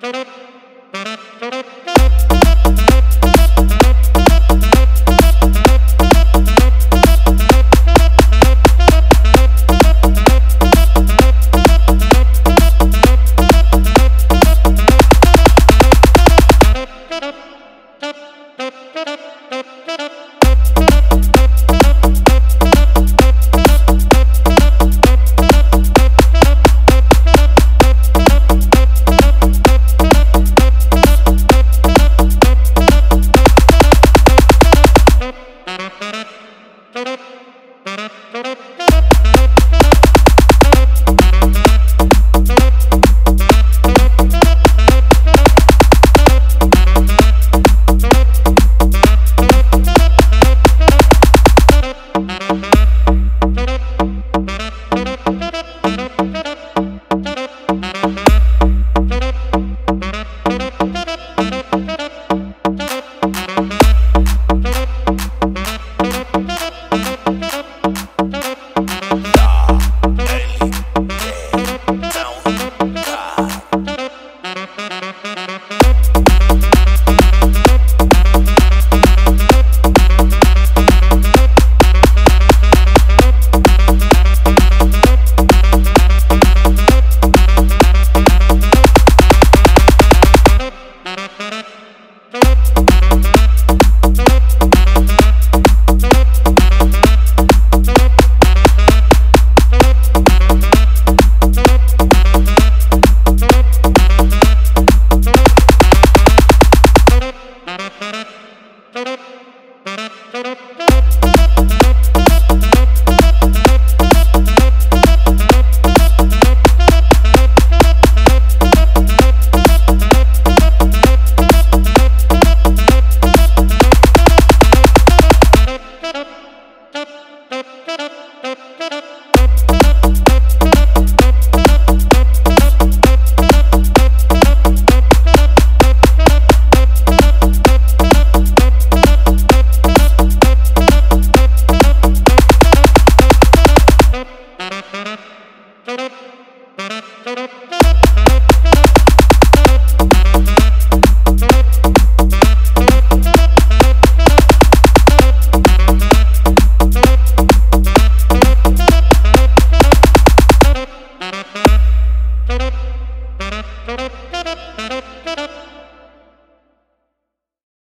Thank